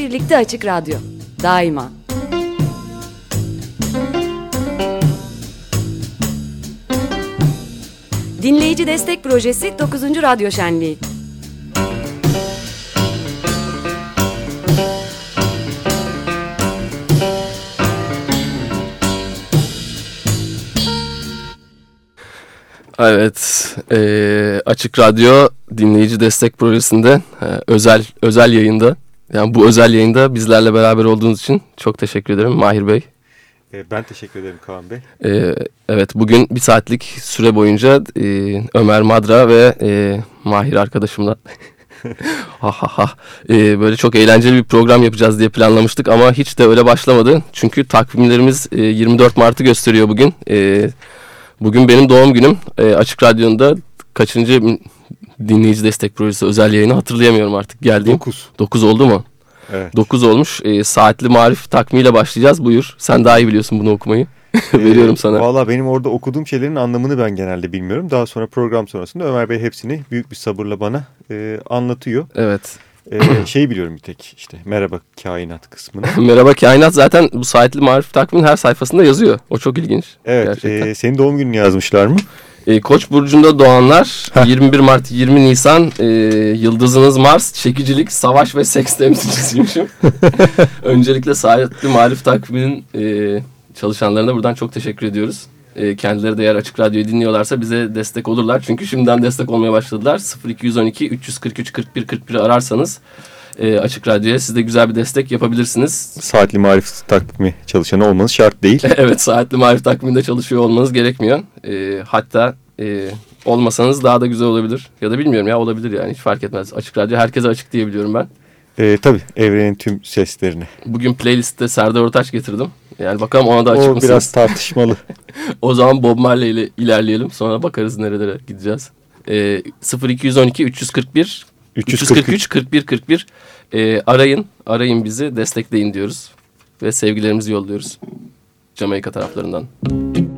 birlikte Açık Radyo. Daima. Dinleyici Destek Projesi 9. Radyo Şenliği. Evet, e, Açık Radyo Dinleyici Destek Projesi'nde e, özel özel yayında, yani bu özel yayında bizlerle beraber olduğunuz için çok teşekkür ederim Mahir Bey. E, ben teşekkür ederim Kaan Bey. E, evet, bugün bir saatlik süre boyunca e, Ömer Madra ve e, Mahir arkadaşımla ha ha ha e, böyle çok eğlenceli bir program yapacağız diye planlamıştık ama hiç de öyle başlamadı. Çünkü takvimlerimiz e, 24 Mart'ı gösteriyor bugün. E, Bugün benim doğum günüm. E, Açık Radyo'nda kaçıncı dinleyici destek projesi özel yayını hatırlayamıyorum artık geldiğim. 9. 9 oldu mu? Evet. 9 olmuş. E, saatli marif takmiyle başlayacağız. Buyur. Sen daha iyi biliyorsun bunu okumayı. Veriyorum sana. Ee, Valla benim orada okuduğum şeylerin anlamını ben genelde bilmiyorum. Daha sonra program sonrasında Ömer Bey hepsini büyük bir sabırla bana e, anlatıyor. Evet. Ee, şey biliyorum bir tek işte merhaba kainat kısmını. merhaba kainat zaten bu saatli marif takvimin her sayfasında yazıyor. O çok ilginç. Evet. E, senin doğum gününü yazmışlar mı? E, Koç burcunda doğanlar 21 Mart 20 Nisan e, yıldızınız Mars çekicilik savaş ve seks temsilcisiymişim. Öncelikle saatli marif takviminin e, çalışanlarına buradan çok teşekkür ediyoruz. E, kendileri de eğer Açık Radyo'yu dinliyorlarsa bize destek olurlar. Çünkü şimdiden destek olmaya başladılar. 0212 343 41 41 ararsanız e, Açık Radyo'ya siz de güzel bir destek yapabilirsiniz. Saatli marif takvimi çalışanı olmanız şart değil. evet saatli marif takviminde çalışıyor olmanız gerekmiyor. E, hatta e, olmasanız daha da güzel olabilir. Ya da bilmiyorum ya olabilir yani hiç fark etmez. Açık Radyo herkese açık diyebiliyorum ben. E, tabii evrenin tüm seslerini. Bugün playlistte Serdar Ortaç getirdim. Yani bakalım ona da açık O biraz tartışmalı. o zaman Bob Marley ile ilerleyelim. Sonra bakarız nerelere gideceğiz. E, 0212 341 343 41 41 e, arayın. Arayın bizi destekleyin diyoruz. Ve sevgilerimizi yolluyoruz. Jamaika taraflarından. Bend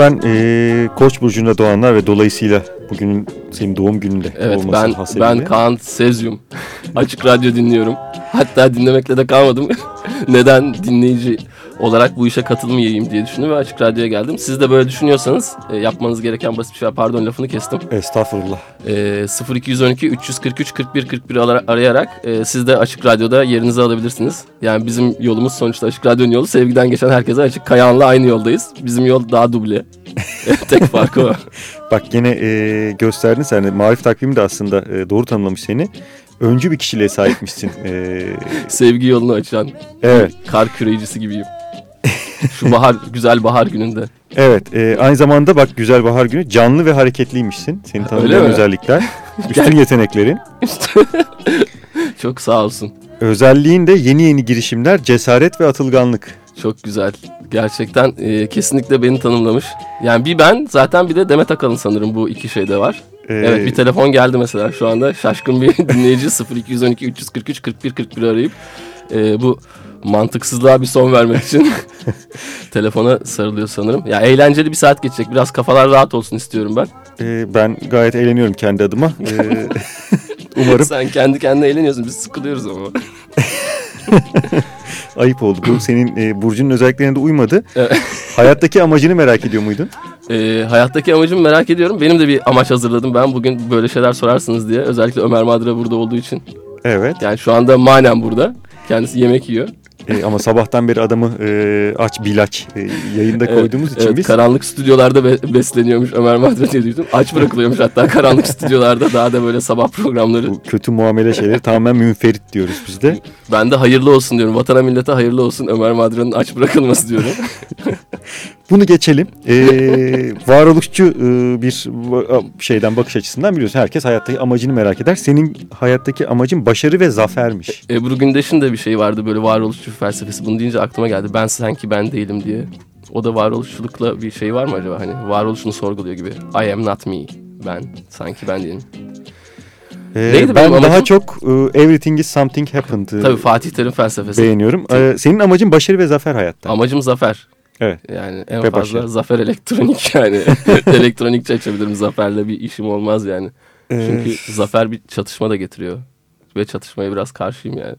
ben e, Koç burcunda doğanlar ve dolayısıyla bugünün senin doğum gününde Evet olması ben hasebiyle. ben Kaan Sezyum. Açık radyo dinliyorum. Hatta dinlemekle de kalmadım. Neden dinleyici olarak bu işe katılmayayım diye düşündüm ve Açık Radyo'ya geldim. Siz de böyle düşünüyorsanız e, yapmanız gereken basit bir şey var. Pardon lafını kestim. Estağfurullah. E, 0212 343 41 41 ara- arayarak e, siz de Açık Radyo'da yerinizi alabilirsiniz. Yani bizim yolumuz sonuçta Açık Radyo'nun yolu. Sevgiden geçen herkese açık. Kayahan'la aynı yoldayız. Bizim yol daha duble. Tek farkı o. Bak yine e, gösterdin sen marif takvimi de aslında e, doğru tanımlamış seni. Öncü bir kişiliğe sahipmişsin. E, Sevgi yolunu açan evet. kar küreyicisi gibiyim. Şu bahar, güzel bahar gününde. Evet. e, aynı zamanda bak güzel bahar günü canlı ve hareketliymişsin. Seni mi? özellikler. Üstün yeteneklerin. Çok sağ olsun. Özelliğin de yeni yeni girişimler, cesaret ve atılganlık. Çok güzel. Gerçekten e, kesinlikle beni tanımlamış. Yani bir ben zaten bir de Demet Akalın sanırım bu iki şeyde var. Evet bir telefon geldi mesela şu anda şaşkın bir dinleyici 0212 343 41 41 arayıp e, bu mantıksızlığa bir son vermek için telefona sarılıyor sanırım. Ya eğlenceli bir saat geçecek. Biraz kafalar rahat olsun istiyorum ben. e, ben gayet eğleniyorum kendi adıma. E, umarım Sen kendi kendine eğleniyorsun. Biz sıkılıyoruz ama. ayıp oldu. Bu senin e, burcunun özelliklerine de uymadı. Evet. Hayattaki amacını merak ediyor muydun? E, hayattaki amacımı merak ediyorum. Benim de bir amaç hazırladım ben. Bugün böyle şeyler sorarsınız diye. Özellikle Ömer Madra burada olduğu için. Evet. Yani şu anda manen burada. Kendisi yemek yiyor. E, ama sabahtan beri adamı e, aç bilaç e, yayında Evet, koyduğumuz için evet, biz karanlık stüdyolarda be- besleniyormuş Ömer Madre diye duydum. Aç bırakılıyormuş hatta karanlık stüdyolarda daha da böyle sabah programları. bu kötü muamele şeyleri tamamen münferit diyoruz biz de. Ben de hayırlı olsun diyorum. Vatana millete hayırlı olsun Ömer Madre'nin aç bırakılması diyorum. Bunu geçelim. E, varoluşçu e, bir şeyden bakış açısından biliyorsun herkes hayattaki amacını merak eder. Senin hayattaki amacın başarı ve zafermiş. Ebru Gündeş'in de bir şey vardı böyle varoluşçu felsefesi. Bunu deyince aklıma geldi. Ben sanki ben değilim diye. O da varoluşçulukla bir şey var mı acaba? Hani varoluşunu sorguluyor gibi. I am not me. Ben sanki ben değilim. E, Neydi ben daha amacım? çok e, everything is something happened e, Tabii Fatih Terim felsefesi. beğeniyorum. E, senin amacın başarı ve zafer hayatta. Amacım zafer. Evet. Yani en Ve fazla başarı. zafer elektronik yani. Elektronikçi açabilirim. Zaferle bir işim olmaz yani. E, Çünkü zafer bir çatışma da getiriyor. Ve çatışmaya biraz karşıyım yani.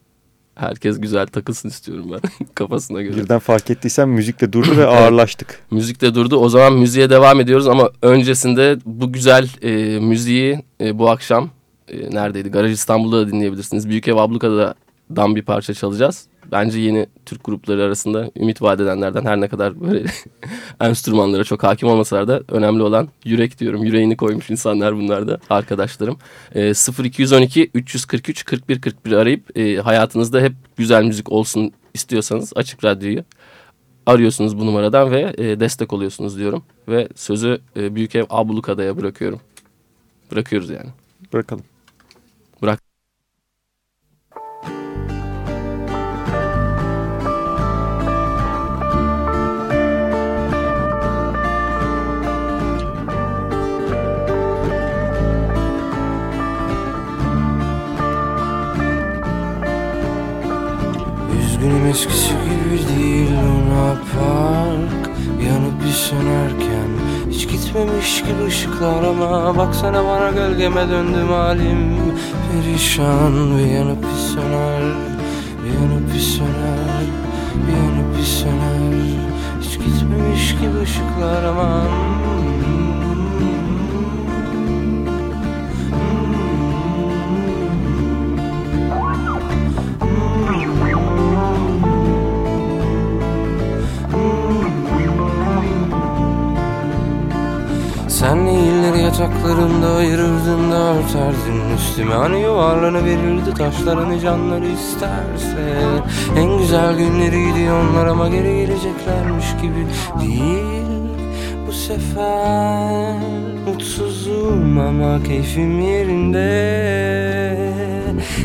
Herkes güzel takılsın istiyorum ben kafasına göre. birden fark ettiysen müzik de durdu ve ağırlaştık. Müzik de durdu. O zaman müziğe devam ediyoruz ama öncesinde bu güzel e, müziği e, bu akşam e, neredeydi? Garaj İstanbul'da da dinleyebilirsiniz. Büyük Ev Abluka'dan bir parça çalacağız. Bence yeni Türk grupları arasında ümit vaat edenlerden her ne kadar böyle enstrümanlara çok hakim olmasalar da önemli olan yürek diyorum. Yüreğini koymuş insanlar bunlar da arkadaşlarım. E, 0212 343 41 41 arayıp e, hayatınızda hep güzel müzik olsun istiyorsanız Açık Radyo'yu arıyorsunuz bu numaradan ve e, destek oluyorsunuz diyorum. Ve sözü e, Büyük Ev Ablukada'ya bırakıyorum. Bırakıyoruz yani. Bırakalım. Bırak. Üzgünüm eskisi gibi değil Luna Park. Yanıp bir sönerken Hiç gitmemiş gibi ışıklar ama Baksana bana gölgeme döndüm halim. Perişan bir yanıp bir söner Bir yanıp bir söner Bir yanıp bir söner. Hiç gitmemiş gibi ışıklar ama Sen iyilleri yataklarında ayırırdın da örterdin Üstüme. Hani yuvarlanı verirdi taşlarını canları isterse. En güzel günleriydi onlar ama geri geleceklermiş gibi değil. Bu sefer mutsuzum ama keyfim yerinde.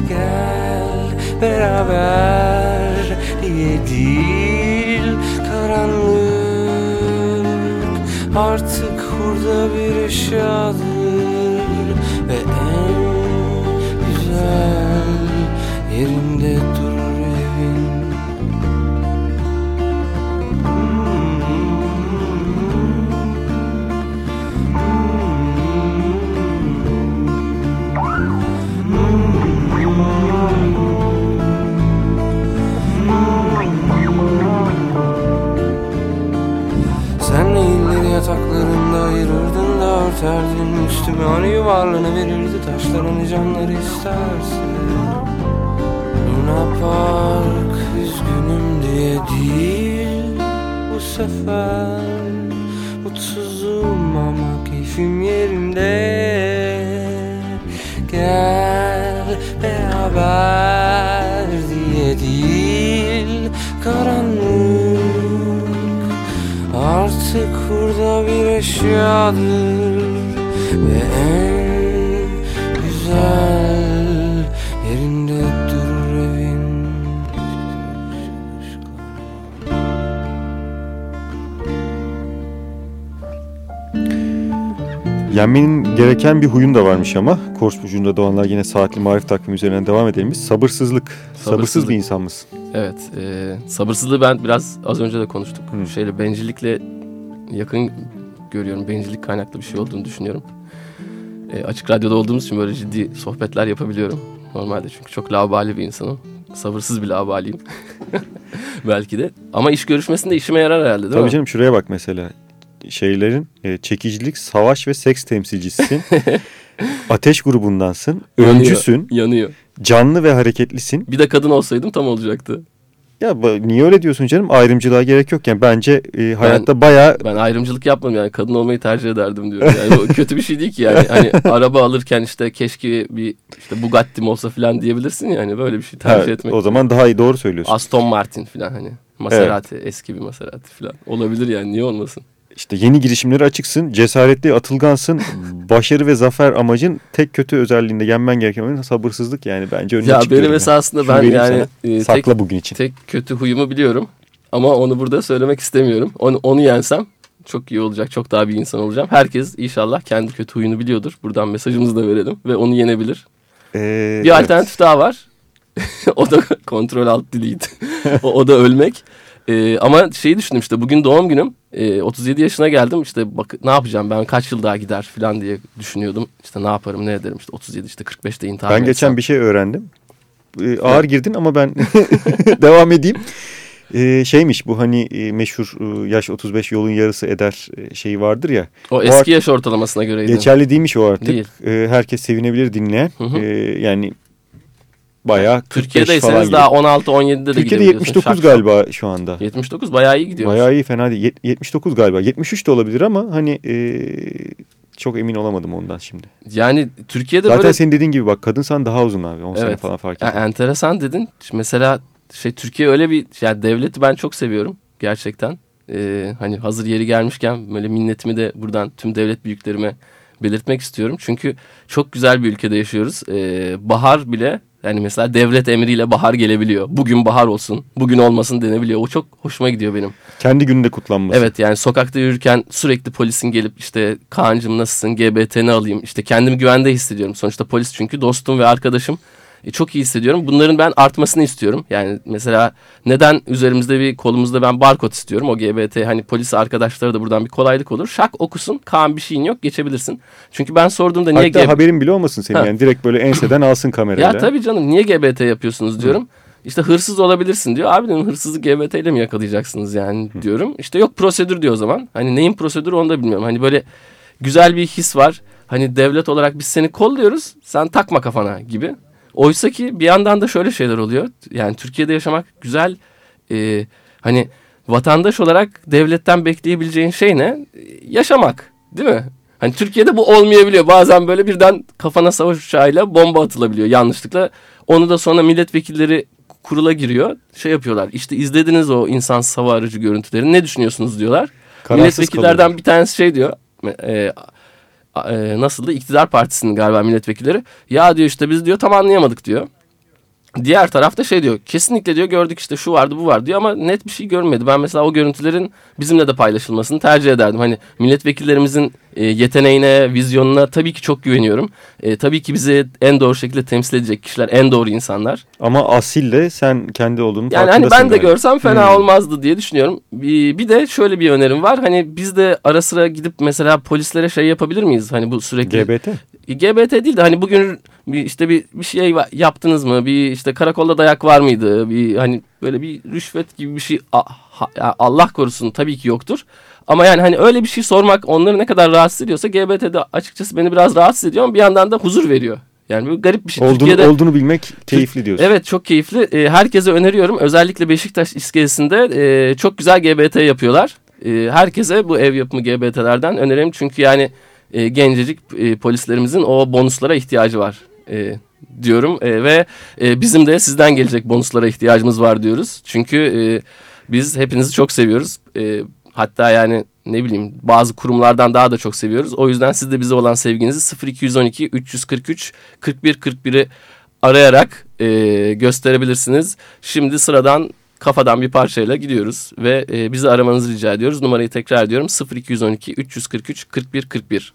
Gel beraber diye değil. Karanlık Artık hurda bir eşyadır örterdin Üstüme hani yuvarlığını verirdi taşlarını canları isterse. Luna Park üzgünüm diye değil Bu sefer. Mutsuzum ama keyfim yerinde. Gel beraber diye değil Karanlık Artık burada bir eşyadır Ve en güzel yerinde durur evin Yenmenin gereken bir huyun da varmış ama. Kors burcunda doğanlar yine saatli marif takvimi üzerinden devam edelim biz. Sabırsızlık. Sabırsız Sabırsızlık. bir insan mısın? Evet. E, sabırsızlığı ben biraz az önce de konuştuk. Hı. Şeyle bencillikle yakın görüyorum. Bencillik kaynaklı bir şey olduğunu düşünüyorum. E, açık radyoda olduğumuz için böyle ciddi sohbetler yapabiliyorum. Normalde çünkü çok laubali bir insanım. Sabırsız bir laubaliyim. Belki de. Ama iş görüşmesinde işime yarar herhalde değil Tabii mi? canım şuraya bak mesela. Şeylerin e, çekicilik, savaş ve seks temsilcisisin. Ateş grubundansın. Yanıyor, Öncüsün. Yanıyor. Canlı ve hareketlisin. Bir de kadın olsaydım tam olacaktı. Ya niye öyle diyorsun canım? Ayrımcılığa gerek yok. Yani bence e, hayatta bayağı Ben ayrımcılık yapmam yani kadın olmayı tercih ederdim diyorum. Yani o kötü bir şey değil ki yani. Hani araba alırken işte keşke bir işte Bugatti'm olsa falan diyebilirsin yani böyle bir şey tercih Ha, etmek. o zaman daha iyi doğru söylüyorsun. Aston Martin falan hani. Maserati eski bir Maserati falan. Olabilir yani niye olmasın? İşte yeni girişimlere açıksın, cesaretli, atılgansın. başarı ve zafer amacın tek kötü özelliğinde yenmen gereken oyun sabırsızlık yani bence önüne Ya benim yani. esasında Şunu ben yani sana. e, Sakla tek, bugün için. tek kötü huyumu biliyorum. Ama onu burada söylemek istemiyorum. Onu, onu yensem çok iyi olacak. Çok daha bir insan olacağım. Herkes inşallah kendi kötü huyunu biliyordur. Buradan mesajımızı da verelim. Ve onu yenebilir. Ee, Bir evet. alternatif daha var. o da kontrol alt delete. o, o da ölmek. Ee, ama şeyi düşündüm işte bugün doğum günüm. Ee, 37 yaşına geldim işte bak ne yapacağım ben kaç yıl daha gider falan diye düşünüyordum. İşte ne yaparım ne ederim işte 37 işte 45'te intihar Ben mı geçen etsem? bir şey öğrendim. Ee, ağır girdin ama ben devam edeyim. Ee, şeymiş bu hani e, meşhur e, yaş 35 yolun yarısı eder e, şeyi vardır ya. O o eski yaş ortalamasına göreydi. Geçerli değilmiş o artık. Değil. Ee, herkes sevinebilir dinleyen. Hı hı. Ee, yani bayağı 45 falan Türkiye'deyseniz daha 16-17'de de Türkiye'de gidebiliyorsun. 79 Şak şak. galiba şu anda. 79 bayağı iyi gidiyor. Bayağı iyi fena değil. Yet- 79 galiba. 73 de olabilir ama hani e, çok emin olamadım ondan şimdi. Yani Türkiye'de Zaten böyle senin dediğin gibi bak kadınsan daha uzun abi. 10 sene Evet. falan fark ediyor. enteresan dedin. Mesela şey Türkiye öyle bir yani devleti ben çok seviyorum gerçekten. Ee, hani hazır yeri gelmişken böyle minnetimi de buradan tüm devlet büyüklerime belirtmek istiyorum. Çünkü çok güzel bir ülkede yaşıyoruz. Ee, bahar bile yani mesela devlet emriyle bahar gelebiliyor. Bugün bahar olsun, bugün olmasın denebiliyor. O çok hoşuma gidiyor benim. Kendi gününde kutlanması. Evet yani sokakta yürürken sürekli polisin gelip işte Kaan'cım nasılsın GBT'ni alayım. İşte kendimi güvende hissediyorum. Sonuçta polis çünkü dostum ve arkadaşım. E, çok iyi hissediyorum. Bunların ben artmasını istiyorum. Yani mesela neden üzerimizde bir kolumuzda ben barkod istiyorum. O GBT hani polis arkadaşlara da buradan bir kolaylık olur. Şak okusun. Kaan bir şeyin yok geçebilirsin. Çünkü ben sorduğumda niye Hatta GB haberin bile olmasın senin Ha. yani. Direkt böyle enseden alsın kamerayla. ya tabii canım niye GBT yapıyorsunuz diyorum. İşte hırsız olabilirsin diyor. Abi dedim hırsızı GBT ile mi yakalayacaksınız yani diyorum. İşte yok prosedür diyor o zaman. Hani neyin prosedürü onu da bilmiyorum. Hani böyle güzel bir his var. Hani devlet olarak biz seni kolluyoruz. Sen takma kafana gibi. Oysa ki bir yandan da şöyle şeyler oluyor. Yani Türkiye'de yaşamak güzel. Ee, hani vatandaş olarak devletten bekleyebileceğin şey ne? Yaşamak değil mi? Hani Türkiye'de bu olmayabiliyor. Bazen böyle birden kafana savaş uçağıyla bomba atılabiliyor yanlışlıkla. Onu da sonra milletvekilleri kurula giriyor. Şey yapıyorlar. İşte izlediniz o insan hava aracı görüntülerini. Ne düşünüyorsunuz diyorlar. Kararsız Milletvekillerden kalıyorlar. bir tanesi şey diyor. E, e, nasıldı? İktidar partisinin galiba milletvekilleri. Ya diyor işte biz diyor tam anlayamadık diyor. Diğer tarafta şey diyor. Kesinlikle diyor gördük işte şu vardı bu vardı diyor ama net bir şey görmedi. Ben mesela o görüntülerin bizimle de paylaşılmasını tercih ederdim. Hani milletvekillerimizin e, yeteneğine, vizyonuna tabii ki çok güveniyorum. E, tabii ki bizi en doğru şekilde temsil edecek kişiler, en doğru insanlar. Ama asille sen kendi olduğunu Yani hani ben de görsem fena Hmm. olmazdı diye düşünüyorum. Bir, bir de şöyle bir önerim var. Hani biz de ara sıra gidip mesela polislere şey yapabilir miyiz? Hani bu sürekli GBT. GBT değil de hani bugün bir işte bir, bir şey yaptınız mı? Bir işte karakolda dayak var mıydı? Bir hani böyle bir rüşvet gibi bir şey Allah korusun tabii ki yoktur. Ama yani hani öyle bir şey sormak onları ne kadar rahatsız ediyorsa GBT'de açıkçası beni biraz rahatsız ediyor ama bir yandan da huzur veriyor. Yani bu garip bir şey. Olduğunu, Türkiye'de olduğunu bilmek keyifli diyorsun. Evet çok keyifli. Ee, herkese öneriyorum. Özellikle Beşiktaş iskelesinde e, çok güzel GBT yapıyorlar. E, herkese bu ev yapımı GBT'lerden öneririm. Çünkü yani e, gencecik e, polislerimizin o bonuslara ihtiyacı var e, diyorum. E, ve e, bizim de sizden gelecek bonuslara ihtiyacımız var diyoruz. Çünkü e, biz hepinizi çok seviyoruz. E, hatta yani ne bileyim bazı kurumlardan daha da çok seviyoruz. O yüzden siz de bize olan sevginizi 0212 343 41 41'i arayarak e, gösterebilirsiniz. Şimdi sıradan kafadan bir parçayla gidiyoruz ve e, bizi aramanızı rica ediyoruz. Numarayı tekrar ediyorum 0212 343 41 41.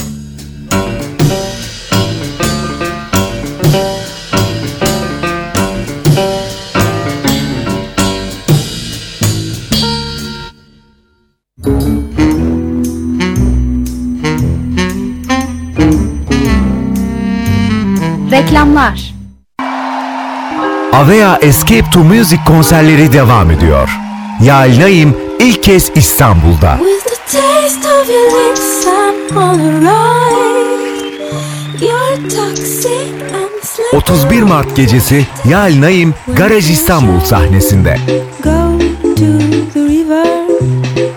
Avea Escape to Music konserleri devam ediyor. Yael Naim ilk kez İstanbul'da. Lips, I'm on a ride. You're toxic and slippery. 31 Mart gecesi Yael Naim Garaj İstanbul sahnesinde.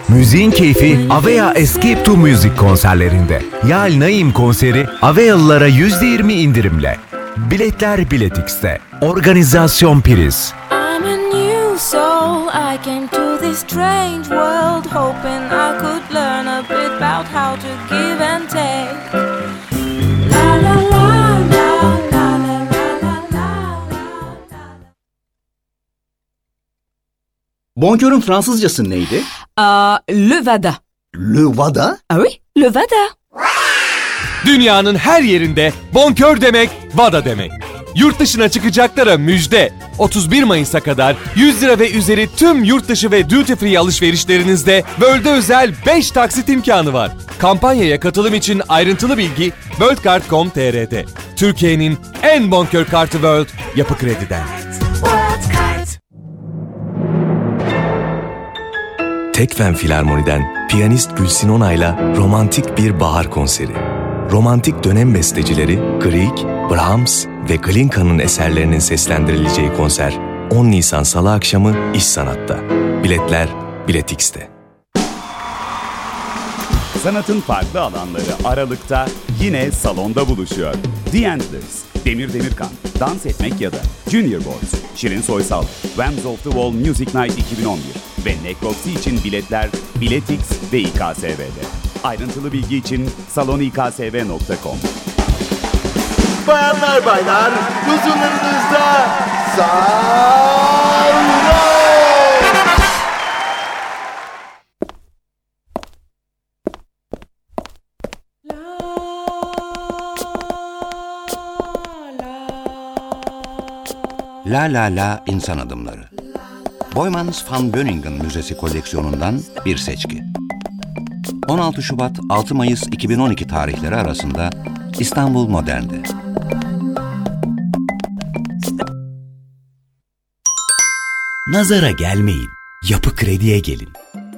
Müziğin keyfi Avea Escape to Music konserlerinde. Yael Naim konseri Avealılara %20 indirimle. Biletler Biletix'te. Organizasyon Priz. I'm a new soul. I came to this strange world hoping I could learn a bit about how to give and take. Bonjour'un Fransızcası neydi? Uh, le Vada. Le Vada? Ah oui, le Vada. Dünyanın her yerinde bonkör demek, vada demek. Yurt dışına çıkacaklara müjde. 31 Mayıs'a kadar 100 lira ve üzeri tüm yurt dışı ve duty free alışverişlerinizde World'e özel 5 taksit imkanı var. Kampanyaya katılım için ayrıntılı bilgi worldcard.com.tr'de. Türkiye'nin en bonkör kartı World Yapı Kredi'den. Tekfen Filarmoni'den piyanist Gülsin Onay'la romantik bir bahar konseri. Romantik dönem bestecileri Grieg, Brahms ve Glinka'nın eserlerinin seslendirileceği konser 10 Nisan Salı akşamı İş Sanat'ta. Biletler Biletix'te. Sanatın farklı alanları Aralık'ta yine salonda buluşuyor. The Antlers, Demir Demirkan, Dans Etmek ya da Junior Boys, Şirin Soysal, Whams of the Wall Music Night 2011 ve Necropsy için biletler Biletix ve İKSV'de. Ayrıntılı bilgi için salonikSV.com Bayanlar baylar huzurlarınızda Sauron. La La La İnsan Adımları Boymans van Beuningen Müzesi koleksiyonundan bir seçki. 16 Şubat 6 Mayıs 2012 tarihleri arasında İstanbul Modern'de. Nazara gelmeyin. Yapı Kredi'ye gelin.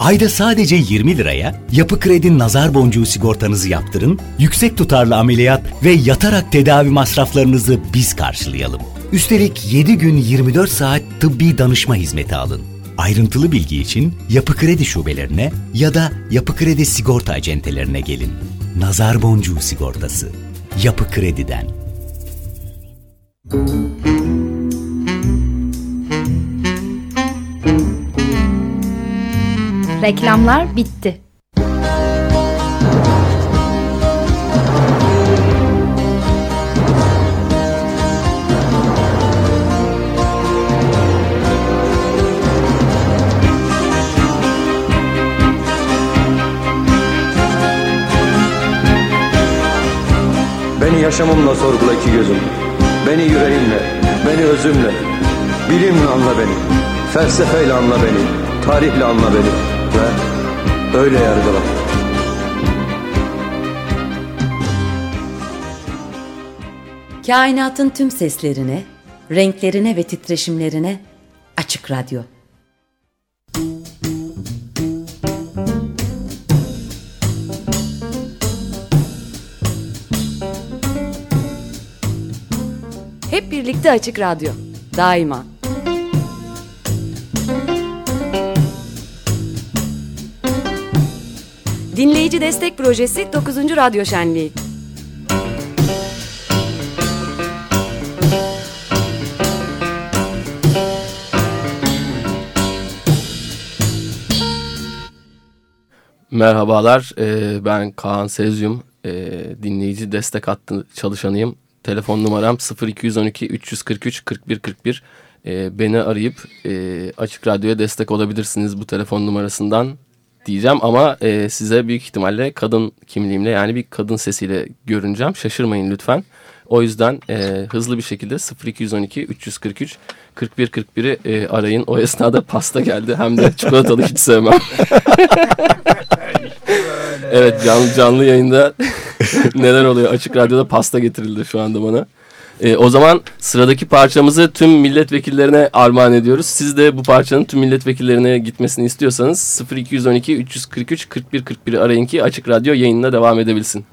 Ayda sadece 20 liraya Yapı Kredi nazar boncuğu sigortanızı yaptırın, yüksek tutarlı ameliyat ve yatarak tedavi masraflarınızı biz karşılayalım. Üstelik 7 gün 24 saat tıbbi danışma hizmeti alın. Ayrıntılı bilgi için Yapı Kredi şubelerine ya da Yapı Kredi sigorta acentelerine gelin. Nazar boncuğu sigortası. Yapı Kredi'den. Reklamlar bitti. Beni yaşamımla sorgula iki gözüm. Beni yüreğimle, beni özümle. Bilimle anla beni. Felsefeyle anla beni. Tarihle anla beni. Ve öyle yargıla. Kainatın tüm seslerine, renklerine ve titreşimlerine Açık Radyo. Birlikte Açık Radyo. Daima. Dinleyici Destek Projesi 9. Radyo Şenliği. Merhabalar, e, ben Kaan Sezyum, e, dinleyici destek hattı çalışanıyım. Telefon numaram 0212 343 41 41. E, beni arayıp e, Açık Radyo'ya destek olabilirsiniz bu telefon numarasından diyeceğim. Ama e, size büyük ihtimalle kadın kimliğimle yani bir kadın sesiyle görüneceğim. Şaşırmayın lütfen. O yüzden e, hızlı bir şekilde 0212 343 41 41'i e, arayın. O esnada pasta geldi. Hem de çikolatalı hiç sevmem. evet canlı, canlı yayında neler oluyor? Açık Radyo'da pasta getirildi şu anda bana. E, o zaman sıradaki parçamızı tüm milletvekillerine armağan ediyoruz. Siz de bu parçanın tüm milletvekillerine gitmesini istiyorsanız 0212 343 41 41'i arayın ki Açık Radyo yayınına devam edebilsin.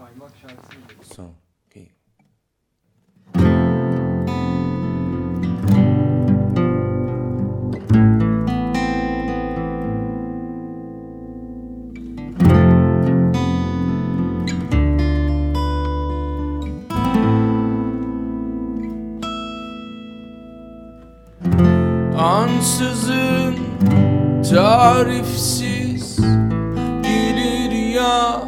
Ansızın tarifsiz gelir ya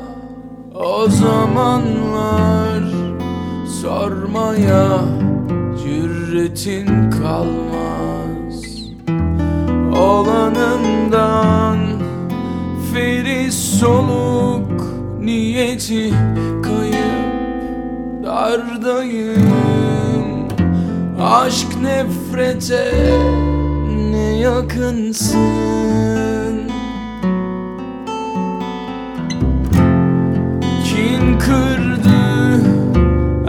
o zamanlar. Sormaya cüretin kalmaz. Olanından feri soluk niyeti kayıp dardayım. Aşk nefrete ne yakınsın. Kin kırdı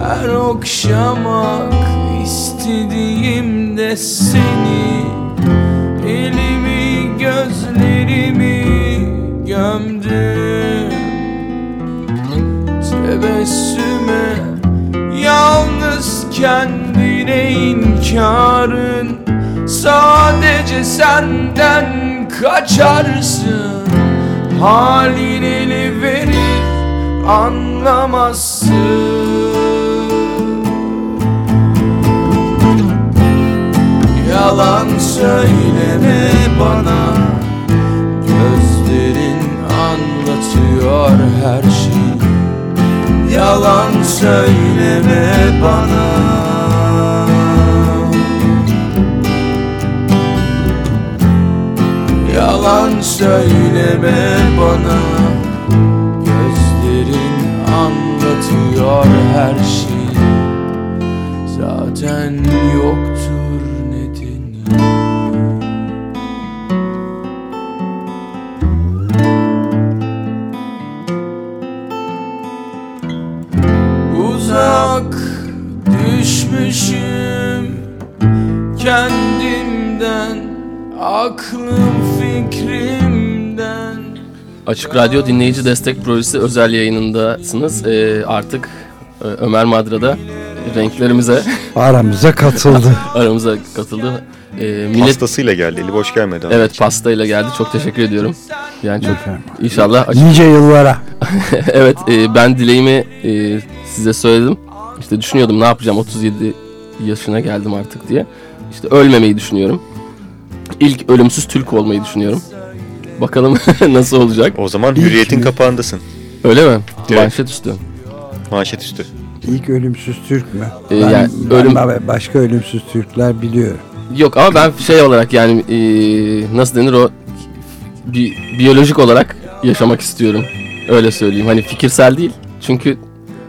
her okşamak istediğimde seni? Elimi gözlerimi gömdüm. Tebessüme yalnız kendine inkarın Sadece senden kaçarsın. Halin eli verir anlamazsın. Yalan söyleme bana. Gözlerin anlatıyor her şeyi. Yalan söyleme bana Yalan söyleme bana. Gözlerin anlatıyor her şeyi. Zaten yoktur nedeni Uzak düşmüşüm kendimden Aklım Açık Radyo Dinleyici Destek Projesi özel yayınındasınız. Ee, artık e, Ömer Madra'da renklerimize Aramıza katıldı. aramıza katıldı. Ee, Pastasıyla geldi. Eli boş gelmedi. Evet pastayla geldi. Çok teşekkür ediyorum. Yani çok inşallah Nice yıllara. evet e, ben dileğimi e, size söyledim. İşte düşünüyordum ne yapacağım 37 yaşına geldim artık diye. İşte ölmemeyi düşünüyorum. İlk ölümsüz Türk olmayı düşünüyorum. Bakalım nasıl olacak. O zaman hürriyetin kapağındasın. Öyle mi? Evet. Manşet üstü. Manşet üstü. İlk ölümsüz Türk mü? Ee, ben, yani ben ölüm- ba- başka ölümsüz Türkler biliyorum. Yok ama ben şey olarak yani e, nasıl denir o bi, biyolojik olarak yaşamak istiyorum. Öyle söyleyeyim. Hani fikirsel değil. Çünkü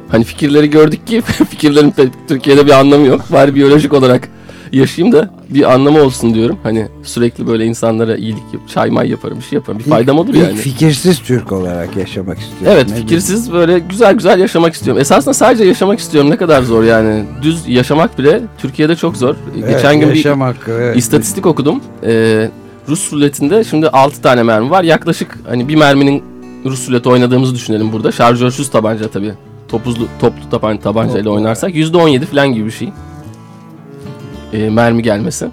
hani fikirleri gördük ki fikirlerin Türkiye'de bir anlamı yok. Bari biyolojik olarak yaşayayım da bir anlamı olsun diyorum. Hani sürekli böyle insanlara iyilik yap, çay may yaparım, bir şey yaparım. Bir faydam olur İlk yani. fikirsiz Türk olarak yaşamak istiyorum. Evet Ne fikirsiz böyle güzel güzel yaşamak istiyorum. Esasında sadece yaşamak istiyorum ne kadar zor yani. Düz yaşamak bile Türkiye'de çok zor. Evet, Geçen gün yaşamak, bir evet. istatistik okudum. Ee, Rus ruletinde şimdi 6 tane mermi var. Yaklaşık hani bir merminin Rus ruleti oynadığımızı düşünelim burada. Şarjörsüz tabanca tabii. Topuzlu, toplu taban, tabancayla oynarsak %17 falan gibi bir şey. Ee, mermi gelmesi.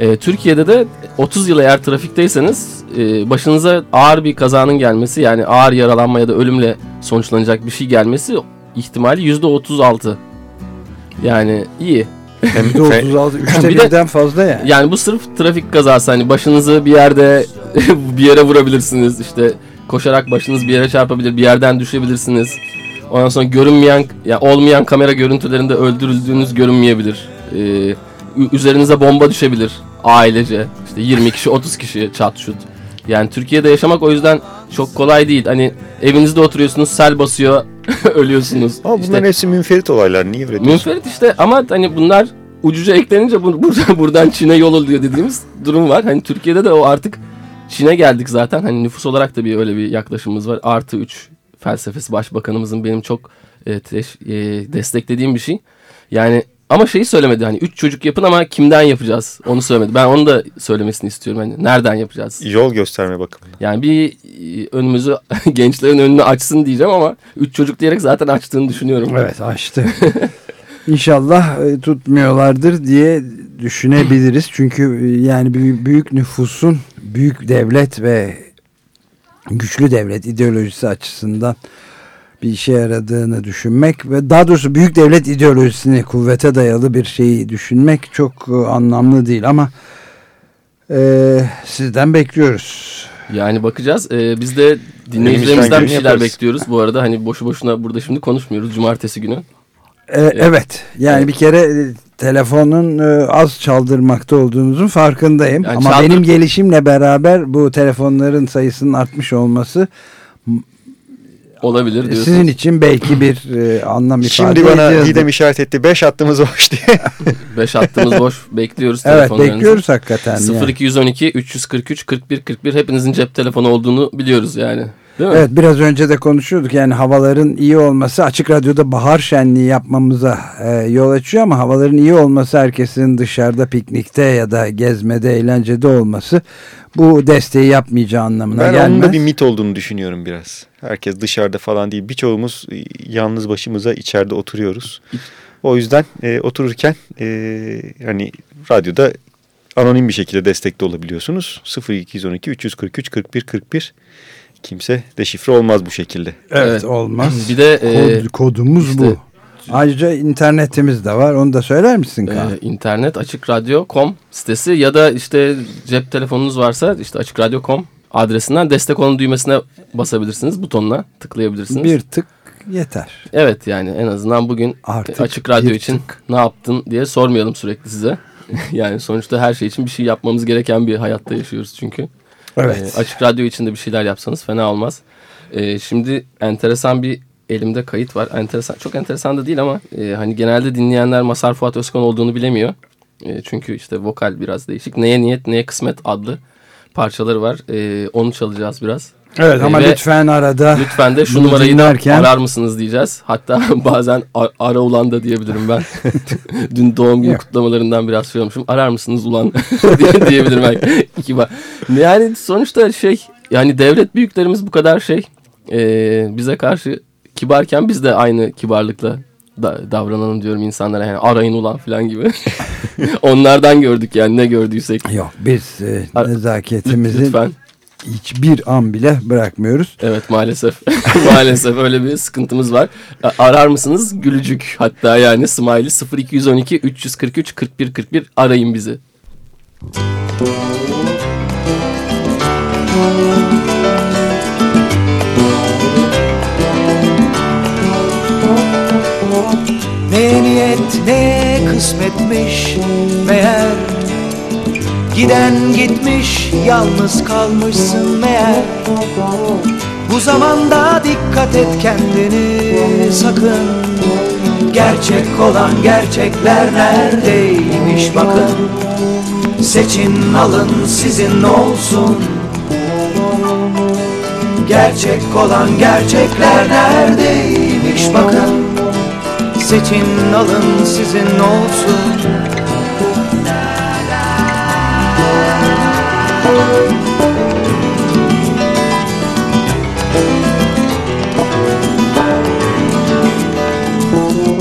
Ee, Türkiye'de de 30 yıl eğer trafikteyseniz e, başınıza ağır bir kazanın gelmesi yani ağır yaralanma ya da ölümle sonuçlanacak bir şey gelmesi ihtimali %36. Yani iyi. %36, üçte Bir de- birden fazla yani. Yani bu sırf trafik kazası hani başınızı bir yerde bir yere vurabilirsiniz işte koşarak başınız bir yere çarpabilir bir yerden düşebilirsiniz. Ondan sonra görünmeyen, ya olmayan kamera görüntülerinde öldürüldüğünüz görünmeyebilir. Ee, üzerinize bomba düşebilir ailece. İşte 20 kişi, 30 kişi çat şut. Yani Türkiye'de yaşamak o yüzden çok kolay değil. Hani evinizde oturuyorsunuz, sel basıyor, ölüyorsunuz. Ama İşte- bunların hepsi münferit olaylar. Niye öyle diyorsun? Münferit işte ama hani bunlar ucuca eklenince bu, buradan, buradan Çin'e yol oluyor dediğimiz durum var. Hani Türkiye'de de o artık Çin'e geldik zaten. Hani nüfus olarak da bir öyle bir yaklaşımımız var. Artı 3 felsefesi başbakanımızın benim çok e, teş- e, desteklediğim bir şey. Yani ama şeyi söylemedi hani 3 çocuk yapın ama kimden yapacağız onu söylemedi. Ben onu da söylemesini istiyorum. Hani nereden yapacağız? Yol gösterme bakımından. Yani bir e, önümüzü gençlerin önünü açsın diyeceğim ama 3 çocuk diyerek zaten açtığını düşünüyorum. Evet açtı. İnşallah e, tutmuyorlardır diye düşünebiliriz. Çünkü e, yani büyük nüfusun büyük devlet ve güçlü devlet ideolojisi açısından bir işe yaradığını düşünmek ve daha doğrusu büyük devlet ideolojisini kuvvete dayalı bir şeyi düşünmek çok e, anlamlı değil ama e, sizden bekliyoruz. Yani bakacağız. Ee, biz de dinleyicilerimizden bir şeyler yaparız. bekliyoruz. Bu arada hani boşu boşuna burada şimdi konuşmuyoruz cumartesi günü. E, evet. Yani Evet. bir kere e, telefonun e, az çaldırmakta olduğunuzun farkındayım. Yani Ama çaldır- benim gelişimle beraber bu telefonların sayısının artmış olması Olabilir diyorsunuz. sizin için belki bir e, anlam ifade Şimdi bana. Didem işaret etti. 5 hattımız var diye. 5 hattımız boş. Bekliyoruz Evet bekliyoruz hakikaten. yani. 0212 343 41 41 hepinizin cep telefonu olduğunu biliyoruz yani. Değil mi? Evet biraz önce de konuşuyorduk yani havaların iyi olması açık radyoda bahar şenliği yapmamıza e, yol açıyor ama havaların iyi olması herkesin dışarıda piknikte ya da gezmede eğlencede olması bu desteği yapmayacağı anlamına Ben gelmez. onun da bir mit olduğunu düşünüyorum biraz. Herkes dışarıda falan değil. Birçoğumuz e, yalnız başımıza içeride oturuyoruz. O yüzden e, otururken e, hani radyoda anonim bir şekilde destekte olabiliyorsunuz. 0212 343 41 41 kimse deşifre olmaz bu şekilde. Evet, olmaz. Bir de e, Kod- kodumuz işte- bu. Ayrıca internetimiz de var. Onu da söyler misin Kaan? Ee, internet açıkradyo.com sitesi ya da işte cep telefonunuz varsa işte açıkradyo.com adresinden destek olun düğmesine basabilirsiniz. Butonuna tıklayabilirsiniz. Bir tık yeter. Evet yani en azından bugün Artık açık radyo bir için ne yaptın diye sormayalım sürekli size. yani sonuçta her şey için bir şey yapmamız gereken bir hayatta yaşıyoruz çünkü. Evet. Ee, açık radyo için de bir şeyler yapsanız fena olmaz. Ee, şimdi enteresan bir elimde kayıt var. Enteresan, çok enteresan da değil ama e, hani genelde dinleyenler Masar Fuat Özkan olduğunu bilemiyor. E, çünkü işte vokal biraz değişik. Neye niyet neye kısmet adlı parçaları var. E, onu çalacağız biraz. Evet ama ve lütfen arada Lütfen de şu numarayı dinlerken- arar mısınız diyeceğiz. Hatta bazen ara ulan da diyebilirim ben. Dün doğum günü kutlamalarından biraz şey olmuşum. Arar mısınız ulan diye, diyebilirim ben. Kibar. Yani sonuçta şey yani devlet büyüklerimiz bu kadar şey e, bize karşı kibarken biz de aynı kibarlıkla da, davranalım diyorum insanlara. Yani arayın ulan falan gibi. Onlardan gördük yani ne gördüysek. Yok biz e, nezaketimizi Lütfen. hiçbir an bile bırakmıyoruz. Evet maalesef. maalesef öyle bir sıkıntımız var. Arar mısınız? Gülücük hatta yani smiley 0212 343 41 41 arayın bizi. Ne niyet ne kısmetmiş meğer Giden gitmiş yalnız kalmışsın meğer. Bu zamanda dikkat et kendini sakın. Gerçek olan gerçekler neredeymiş bakın. Seçin alın sizin olsun. Gerçek olan gerçekler neredeymiş bakın Seçin alın sizin olsun.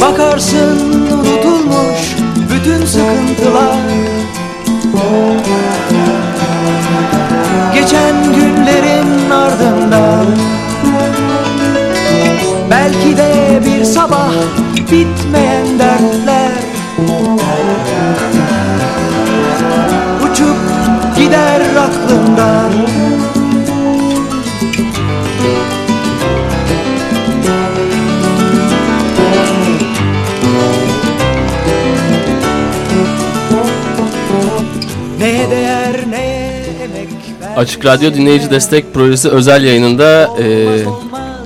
Bakarsın bitmeyen dertler. Uçup gider aklımdan. Açık Radyo Dinleyici Destek Projesi özel yayınında e,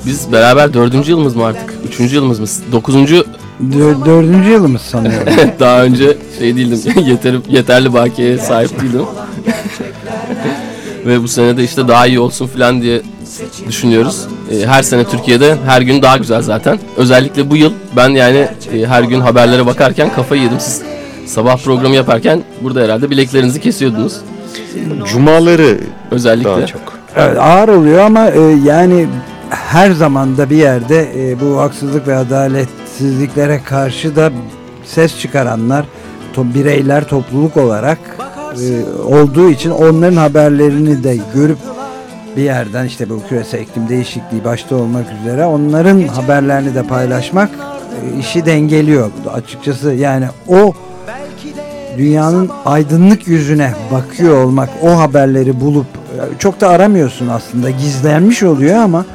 biz beraber dördüncü yılımız mı artık? Üçüncü yılımız mı? Dokuzuncu Dö- dördüncü yılımız sanıyorum. daha önce şey değildim yeter, yeterli bakiyeye sahip değildim. Ve bu sene de işte daha iyi olsun falan diye düşünüyoruz. E, her sene Türkiye'de her gün daha güzel zaten. Özellikle bu yıl ben yani e, her gün haberlere bakarken kafayı yedim. Siz sabah programı yaparken burada herhalde bileklerinizi kesiyordunuz. Cumaları özellikle. daha çok. Evet, ağır oluyor ama e, yani her zamanda bir yerde e, bu haksızlık ve adaletsizliklere karşı da ses çıkaranlar, to, bireyler topluluk olarak e, olduğu için onların haberlerini de görüp bir yerden işte bu küresel iklim değişikliği başta olmak üzere onların haberlerini de paylaşmak e, işi dengeliyor. Açıkçası yani o dünyanın aydınlık yüzüne bakıyor olmak o haberleri bulup e, çok da aramıyorsun aslında gizlenmiş oluyor ama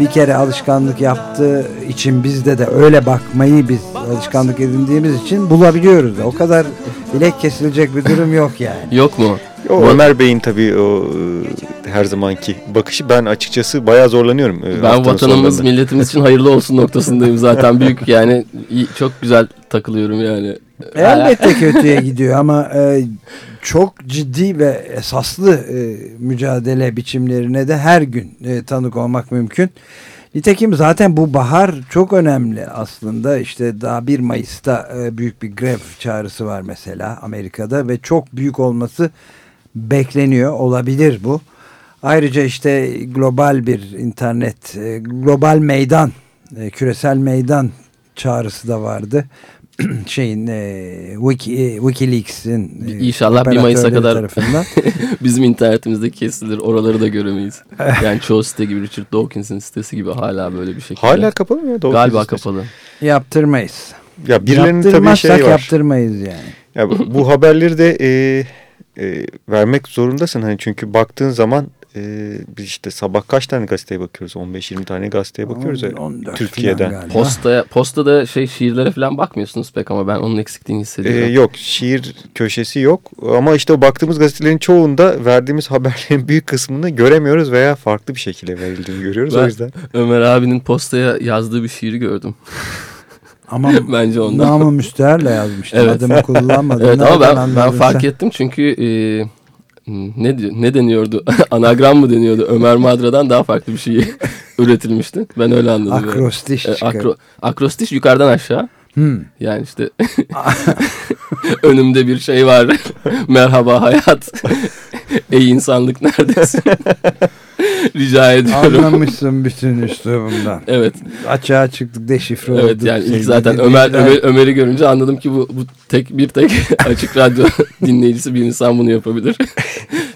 bir kere alışkanlık yaptığı için bizde de öyle bakmayı biz alışkanlık edindiğimiz için bulabiliyoruz da o kadar bilek kesilecek bir durum yok yani. Yok mu? O Ömer Bey'in tabii o e, her zamanki bakışı ben açıkçası bayağı zorlanıyorum. e, Ben vatanımız, sonlarında. milletimiz için hayırlı olsun noktasındayım zaten büyük yani çok güzel takılıyorum yani. Elbette kötüye gidiyor ama e, çok ciddi ve esaslı e, mücadele biçimlerine de her gün e, tanık olmak mümkün. Nitekim zaten bu bahar çok önemli aslında. İşte daha 1 Mayıs'ta e, büyük bir grev çağrısı var mesela Amerika'da ve çok büyük olması bekleniyor. Olabilir bu. Ayrıca işte global bir internet, e, global meydan, e, küresel meydan çağrısı da vardı. şeyin e, Wiki, e, WikiLeaks'in e, İnşallah 1 Mayıs'a kadar tarafından. bizim internetimizde kesilir. Oraları da göremeyiz. Yani çoğu site gibi Richard Dawkins'in sitesi gibi hala böyle bir şekilde. Hala kapalı mı ya Dawkins Galiba sitesi? kapalı. Yaptırmayız. Ya birilerinin tabii şey var. yaptırmayız yani. Ya bu, bu haberleri de e, e, vermek zorundasın hani çünkü baktığın zaman e, biz işte sabah kaç tane gazeteye bakıyoruz? 15-20 tane gazeteye bakıyoruz ya Türkiye'den. Postaya, postada şey şiirlere falan bakmıyorsunuz pek ama ben onun eksikliğini E, hissediyorum. yok şiir köşesi yok ama işte o baktığımız gazetelerin çoğunda verdiğimiz haberlerin büyük kısmını göremiyoruz veya farklı bir şekilde verildiğini görüyoruz o Ben yüzden. Ömer abinin postaya yazdığı bir şiiri gördüm. Ama bence ondan. Namı müsteherle yazmıştım. Adımı kullanmadım. Evet ama ben, ben fark ettim çünkü e, ne di- ne deniyordu? Anagram mı deniyordu? Ömer Madra'dan daha farklı bir şey üretilmişti. Ben öyle anladım. yani. Akrostiş E, çıkar. akro, akrostiş yukarıdan aşağı. Hmm. Yani işte önümde bir şey var. Merhaba hayat. Ey insanlık neredesin? Rica ediyorum. Anlamışsın bütün üslubumdan. Evet. Açığa çıktık deşifre Evet olduk. yani ilk zaten Ömer. Ömer Ömer'i görünce anladım ki bu, bu tek bir tek açık radyo dinleyicisi bir insan bunu yapabilir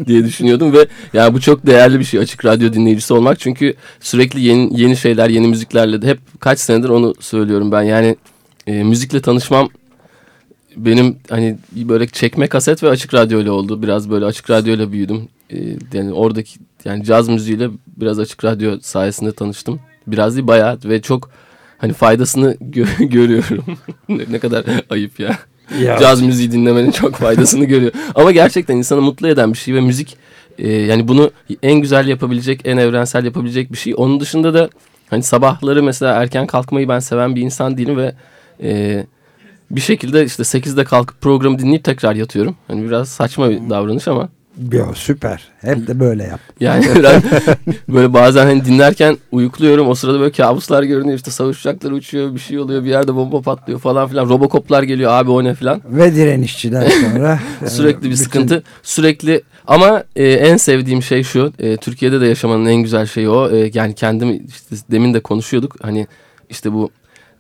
diye düşünüyordum ve yani bu çok değerli bir şey açık radyo dinleyicisi olmak çünkü sürekli yeni yeni şeyler yeni müziklerle de hep kaç senedir onu söylüyorum ben yani e, müzikle tanışmam benim hani böyle çekme kaset ve açık radyo ile oldu biraz böyle açık radyo ile büyüdüm E, yani oradaki yani caz müziğiyle biraz açık radyo sayesinde tanıştım biraz değil bayağı ve çok hani faydasını gö- görüyorum. ne, ne kadar ayıp ya. Ya. Caz müziği dinlemenin çok faydasını görüyor. Ama gerçekten insanı mutlu eden bir şey ve müzik e, yani bunu en güzel yapabilecek, en evrensel yapabilecek bir şey. Onun dışında da hani sabahları mesela erken kalkmayı ben seven bir insan değilim ve e, bir şekilde işte 8'de kalkıp programı dinleyip tekrar yatıyorum. Hani biraz saçma bir davranış ama Yo, süper. Hep de böyle yap. yani ben böyle bazen hani dinlerken uyukluyorum. O sırada böyle kabuslar görünüyor. İşte savaş uçakları uçuyor. Bir şey oluyor. Bir yerde bomba patlıyor falan filan. Robokoplar geliyor. Abi o ne filan. Ve direnişçiden sonra. Sürekli bir bütün- sıkıntı. Sürekli ama e, en sevdiğim şey şu. e, Türkiye'de de yaşamanın en güzel şeyi o. E, yani kendim işte demin de konuşuyorduk. Hani işte bu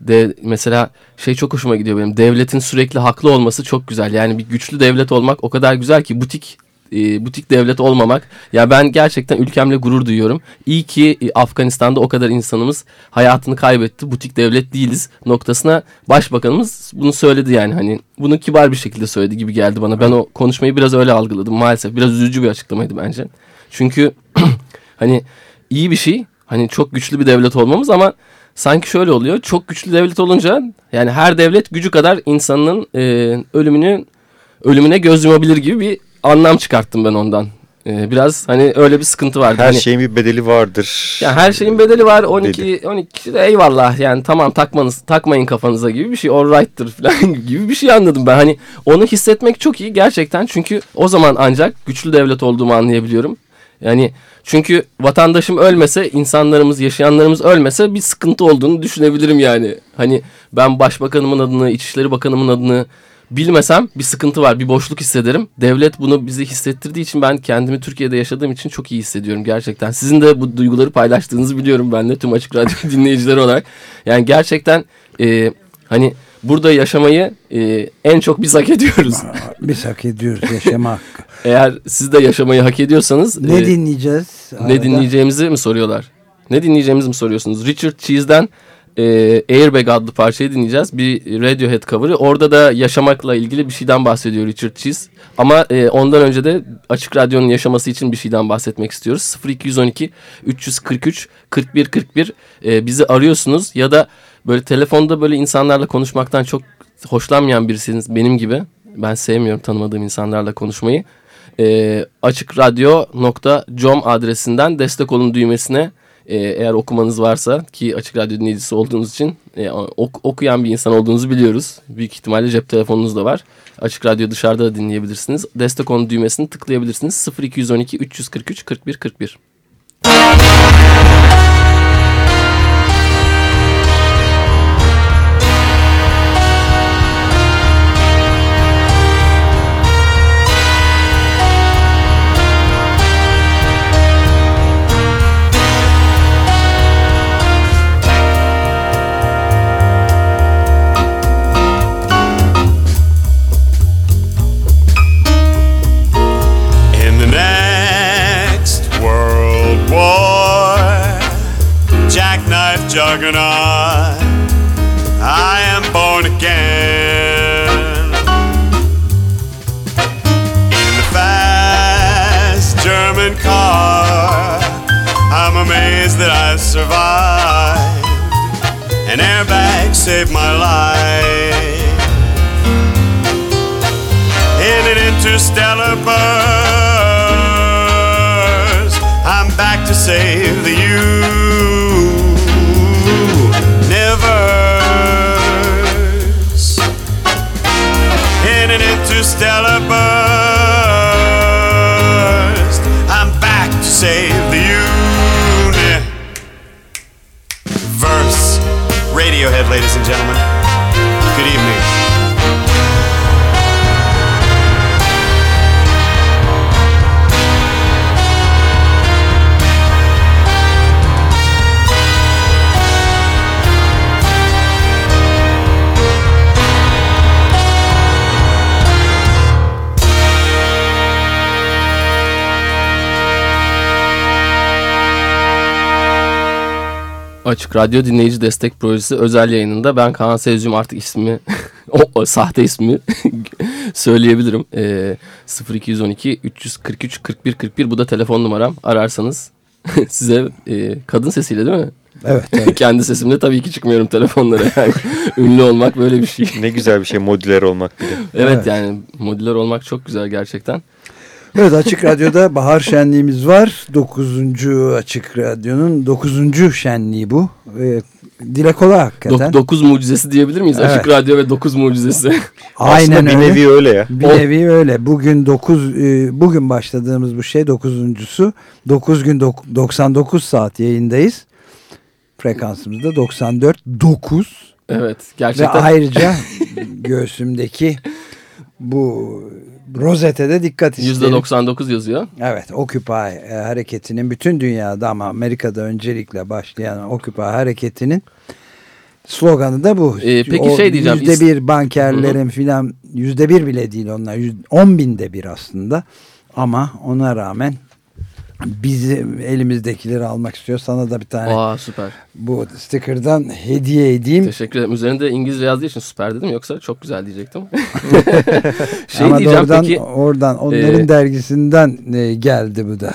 de mesela şey çok hoşuma gidiyor benim. Devletin sürekli haklı olması çok güzel. Yani bir güçlü devlet olmak o kadar güzel ki butik e, butik devlet olmamak. Ya ben gerçekten ülkemle gurur duyuyorum. İyi ki e, Afganistan'da o kadar insanımız hayatını kaybetti. Butik devlet değiliz noktasına başbakanımız bunu söyledi yani hani bunu kibar bir şekilde söyledi gibi geldi bana. Ben o konuşmayı biraz öyle algıladım maalesef. Biraz üzücü bir açıklamaydı bence. Çünkü hani iyi bir şey. Hani çok güçlü bir devlet olmamız ama sanki şöyle oluyor. Çok güçlü devlet olunca yani her devlet gücü kadar insanın e, ölümünü ölümüne göz yumabilir gibi bir anlam çıkarttım ben ondan. E, biraz hani öyle bir sıkıntı vardı. Her hani, şeyin bir bedeli vardır. Ya her şeyin bedeli var. 12 12 de eyvallah. Yani tamam takmanız takmayın kafanıza gibi bir şey. Alright'tır falan gibi bir şey anladım ben. Hani onu hissetmek çok iyi gerçekten. Çünkü o zaman ancak güçlü devlet olduğumu anlayabiliyorum. Yani çünkü vatandaşım ölmese, insanlarımız, yaşayanlarımız ölmese bir sıkıntı olduğunu düşünebilirim yani. Hani ben başbakanımın adını, İçişleri Bakanımın adını bilmesem bir sıkıntı var, bir boşluk hissederim. Devlet bunu bize hissettirdiği için ben kendimi Türkiye'de yaşadığım için çok iyi hissediyorum gerçekten. Sizin de bu duyguları paylaştığınızı biliyorum ben de tüm Açık Radyo dinleyicileri olarak. Yani gerçekten e, hani burada yaşamayı e, en çok biz hak ediyoruz. Biz hak ediyoruz yaşama hakkı. Eğer siz de yaşamayı hak ediyorsanız... Ne e, dinleyeceğiz? Ne arada? dinleyeceğimizi mi soruyorlar? Ne dinleyeceğimizi mi soruyorsunuz? Richard Cheese'den e, Airbag adlı parçayı dinleyeceğiz. Bir Radiohead cover'ı. Orada da yaşamakla ilgili bir şeyden bahsediyor Richard Cheese. Ama e, ondan önce de Açık Radyo'nun yaşaması için bir şeyden bahsetmek istiyoruz. 0212 343 41 41 e, bizi arıyorsunuz ya da böyle telefonda böyle insanlarla konuşmaktan çok hoşlanmayan birisiniz benim gibi. Ben sevmiyorum tanımadığım insanlarla konuşmayı. E, açıkradyo.com adresinden destek olun düğmesine e, eğer okumanız varsa ki Açık Radyo dinleyicisi olduğunuz için e, ok- okuyan bir insan olduğunuzu biliyoruz. Büyük ihtimalle cep telefonunuz da var. Açık Radyo dışarıda da dinleyebilirsiniz. Destek olun düğmesini tıklayabilirsiniz. 0212 343 41 41. an Açık Radyo Dinleyici Destek Projesi özel yayınında ben Kaan Sevcim artık ismi o, o sahte ismi söyleyebilirim. Ee, 0212 343 41 41 bu da telefon numaram ararsanız size e, kadın sesiyle değil mi? Evet. evet. Kendi sesimle tabii ki çıkmıyorum telefonlara yani. Ünlü olmak böyle bir şey. Ne güzel bir şey modüler olmak bile. Evet, Evet. yani modüler olmak çok güzel gerçekten. Evet Açık Radyo'da bahar şenliğimiz var. 9. Açık Radyo'nun 9. şenliği bu. Ee, dile kolay hakikaten. 9 mucizesi diyebilir miyiz? Evet. Açık Radyo ve 9 mucizesi. Aynen Aslında bir öyle. nevi öyle ya. Bir nevi öyle. Bugün 9 bugün başladığımız bu şey 9.sü. 9 gün dok- 99 saat yayındayız. Frekansımız da 94 9. Evet Ve gerçekten. ayrıca göğsümdeki bu rozetede dikkat isterim. %99 yazıyor. Evet Occupy e, hareketinin bütün dünyada ama Amerika'da öncelikle başlayan Occupy hareketinin sloganı da bu. Ee, peki O şey diyeceğim, Yüzde bir bankerlerin filan yüzde bir bile değil onlar. Yüz- On binde bir aslında. Ama ona rağmen bizim elimizdekileri almak istiyor. Sana da bir tane Aa süper. bu sticker'dan hediye edeyim. Teşekkür ederim. Üzerinde İngilizce yazdığı için süper dedim. Yoksa çok güzel diyecektim. şey Ama diyeceğim oradan, peki. oradan onların e, dergisinden e, geldi bu da.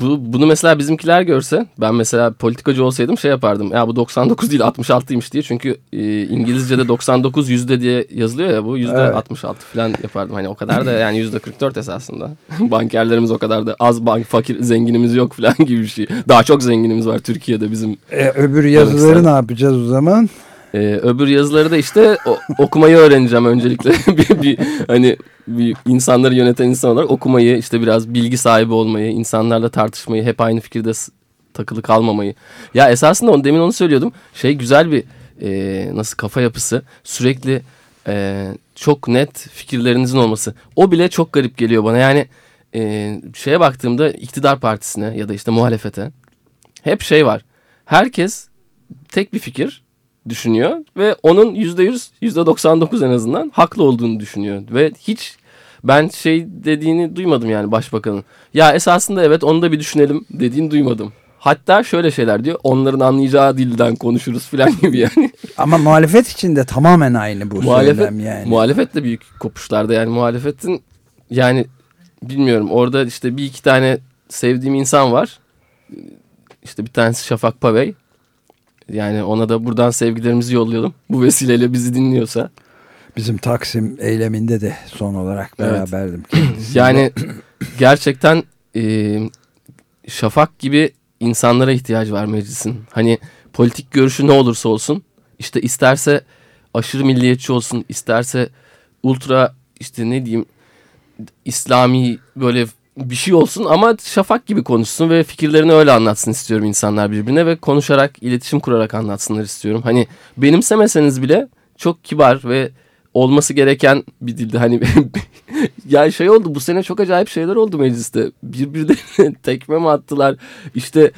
Bu, bunu mesela bizimkiler görse ben mesela politikacı olsaydım şey yapardım. Ya bu 99 değil 66'ymış diye. Çünkü e, İngilizce'de 99 yüzde diye yazılıyor ya bu yüzde Evet. 66 falan yapardım. Hani o kadar da yani yüzde 44 esasında. Bankerlerimiz o kadar da az bank fakir zenginimiz yok falan gibi bir şey. Daha çok zenginimiz var Türkiye'de bizim. E, öbür yazıları ne yapacağız o zaman? Ee, öbür yazıları da işte o- okumayı öğreneceğim öncelikle. bir, bir, hani bir insanları yöneten insan olarak okumayı, işte biraz bilgi sahibi olmayı, insanlarla tartışmayı, hep aynı fikirde takılı kalmamayı. Ya esasında onu demin onu söylüyordum. Şey güzel bir e, nasıl kafa yapısı, sürekli e, çok net fikirlerinizin olması. O bile çok garip geliyor bana. Yani e, şeye baktığımda iktidar partisine ya da işte muhalefete hep şey var. Herkes tek bir fikir düşünüyor ve onun yüzde yüz, yüzde doksan dokuz en azından haklı olduğunu düşünüyor. Ve hiç ben şey dediğini duymadım yani başbakanın. Ya esasında evet onu da bir düşünelim dediğini duymadım. Hatta şöyle şeyler diyor onların anlayacağı dilden konuşuruz falan gibi yani. Ama muhalefet için de tamamen aynı bu muhalefet, söylem yani. muhalefet de büyük kopuşlarda yani muhalefetin yani bilmiyorum orada işte bir iki tane sevdiğim insan var. İşte bir tanesi Şafak Pavey. Yani ona da buradan sevgilerimizi yollayalım. Bu vesileyle bizi dinliyorsa. Bizim Taksim eyleminde de son olarak Evet. beraberdim. kendisiyle. Yani gerçekten e, Şafak gibi insanlara ihtiyaç var meclisin. Hani politik görüşü ne olursa olsun işte isterse aşırı milliyetçi olsun isterse ultra işte ne diyeyim İslami böyle bir şey olsun ama Şafak gibi konuşsun ve fikirlerini öyle anlatsın istiyorum insanlar birbirine ve konuşarak iletişim kurarak anlatsınlar istiyorum. Hani benimsemeseniz bile çok kibar ve olması gereken bir dilde hani ya şey oldu bu sene çok acayip şeyler oldu mecliste. Birbirlerine tekme mi attılar? İşte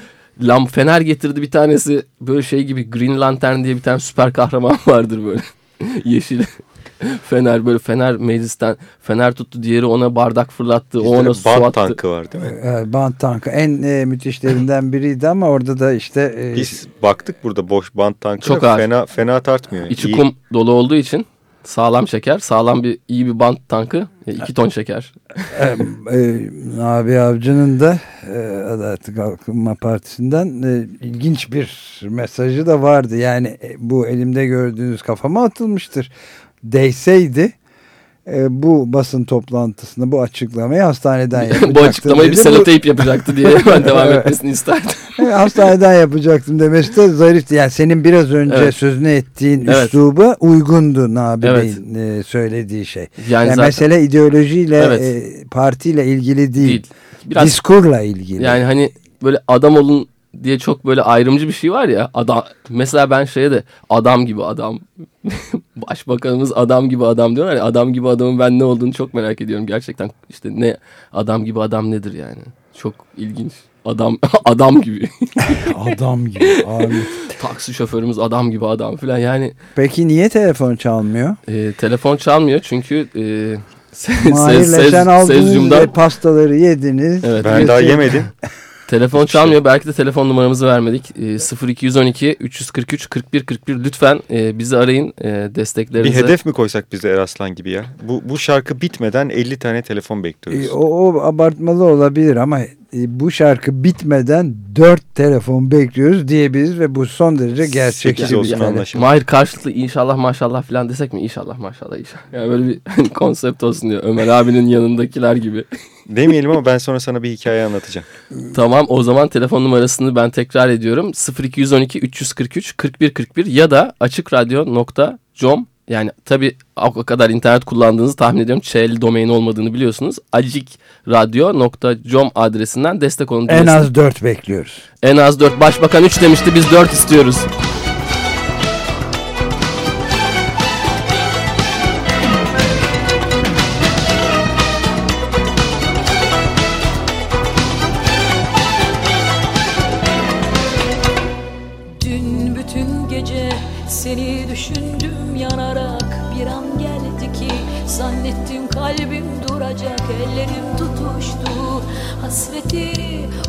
lam fener getirdi bir tanesi böyle şey gibi Green Lantern diye bir tane süper kahraman vardır böyle. Yeşil fener böyle fener meclisten fener tuttu diğeri ona bardak fırlattı o Bizde de ona su bant attı. tankı var değil mi? Evet, bant tankı en e, müthişlerinden biriydi ama orada da işte e, Biz baktık burada boş bant tankı Çok ağır. fena, fena tartmıyor. İçi İyi. kum dolu olduğu için sağlam çeker. Sağlam bir iyi bir bant tankı e, iki ton çeker. e, e, Nabi Avcı'nın da e, Adalet Kalkınma Partisi'nden e, ilginç bir mesajı da vardı. Yani e, bu elimde gördüğünüz kafama atılmıştır. Değseydi e, bu basın toplantısında bu açıklamayı hastaneden yapacaktım. Bu açıklamayı bir dedi. Seloteyp yapacaktı diye ben devam Evet. etmesini isterdim. E, hastaneden yapacaktım demesi de zarifti. Yani senin biraz önce Evet. sözünü ettiğin Evet. üsluba uygundu Nabi Evet. Bey'in e, söylediği şey. Yani Yani, zaten- mesele ideolojiyle Evet. e, partiyle ilgili değil. Değil. Biraz- Diskurla ilgili. Yani hani böyle adam olun diye çok böyle ayrımcı bir şey var ya. Adam mesela ben şeye de adam gibi adam. Başbakanımız adam gibi adam diyorlar ya. Adam gibi adamın ben ne olduğunu çok merak ediyorum gerçekten. İşte ne adam gibi adam nedir yani? Çok ilginç. Adam adam gibi. adam gibi. Abi. Taksi şoförümüz adam gibi adam falan yani. Peki niye telefon çalmıyor? E, telefon çalmıyor çünkü e, se- Mahir'le ses- sen aldınız Sezyum'dan- ve pastaları yediniz. Evet. Ben daha yemedim. Telefon çalmıyor. Belki de telefon numaramızı vermedik. E, 0212 343 41 41 lütfen e, bizi arayın. E, Bir desteklerinizi. hedef mi koysak biz de Eraslan gibi ya? Bu, bu şarkı bitmeden 50 tane telefon bekliyoruz. E, O, o abartmalı olabilir ama e, bu şarkı bitmeden dört telefon bekliyoruz diyebiliriz ve bu son derece gerçekçi bir anlaşıldı. Mahir karşılıklı inşallah maşallah falan desek mi? İnşallah maşallah inşallah. Yani böyle bir konsept olsun diyor. Ömer abinin yanındakiler gibi. Demeyelim ama ben sonra sana bir hikaye anlatacağım. Tamam o zaman telefon numarasını ben tekrar ediyorum. 0212 343 41 41 ya da açıkradyo.com yani tabi o kadar internet kullandığınızı tahmin ediyorum. Çel domain olmadığını biliyorsunuz. acikradyo.com adresinden destek olun. En az dört bekliyoruz. En az 4. Başbakan 3 demişti biz 4 istiyoruz.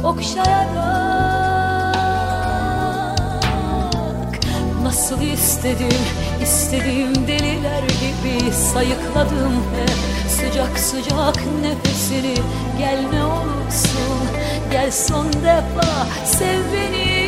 Okşayarak Nasıl istedim, istedim deliler gibi Sayıkladım hep. Sıcak sıcak nefesini Gel ne olursun, Gel son defa sev beni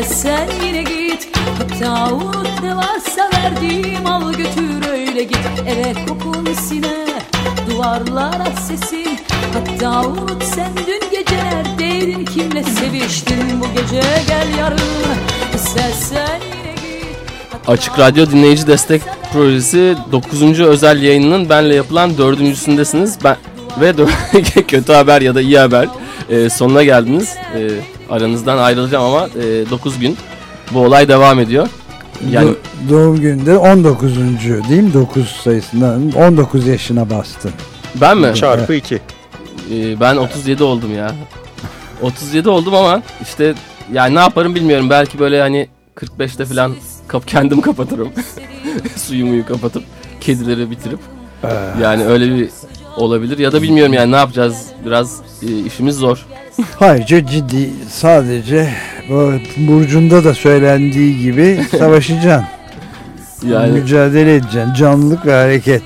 istersen yine git Hatta unut ne varsa verdiğim al götür öyle git Eve kokun siner duvarlara sesin Hatta unut sen dün gece neredeydin kimle seviştin Bu gece gel yarın istersen yine git Açık Radyo Dinleyici Destek Projesi 9. özel yayınının benle yapılan dördüncüsündesiniz. Ben ve kötü haber ya da iyi haber e, sonuna geldiniz. E, aranızdan ayrılacağım ama 9 gün bu olay devam ediyor. Yani Do- doğum günde 19. değil mi? 9 sayısından 19 yaşına bastın. ben mi? Çarpı 2. E, ben 37 oldum ya. 37 oldum ama işte yani ne yaparım bilmiyorum. Belki böyle hani 45'te falan kap kendim kapatırım. Suyumuyu kapatıp kedileri bitirip. Yani öyle bir olabilir ya da bilmiyorum yani ne yapacağız biraz e, işimiz zor. Hayır ciddi sadece bu Burcu'nda da söylendiği gibi savaşacaksın. Yani Mücadele edeceksin. Canlılık ve hareket.